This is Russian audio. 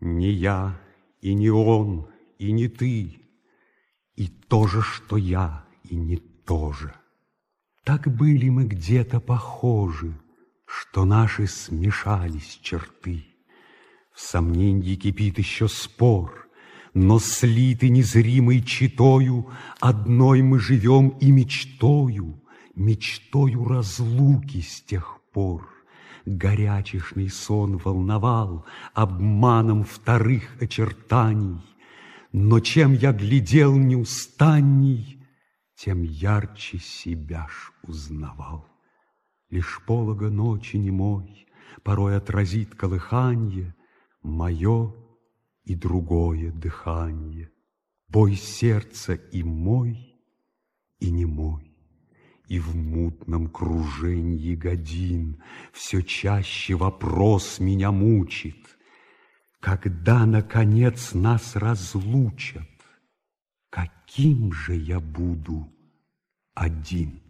Не я, и не он, и не ты, И то же, что я, и не то же. Так были мы где-то похожи, Что наши смешались черты. В сомненье кипит еще спор, Но слиты незримой читою Одной мы живем и мечтою, Мечтою разлуки с тех пор. Горячешный сон волновал Обманом вторых очертаний, Но чем я глядел неустанней, Тем ярче себя ж узнавал. Лишь полога ночи немой Порой отразит колыханье Мое и другое дыханье, Бой сердца и мой, и не мой. И в мутном круженье годин Все чаще вопрос меня мучит, Когда, наконец, нас разлучат, Каким же я буду один?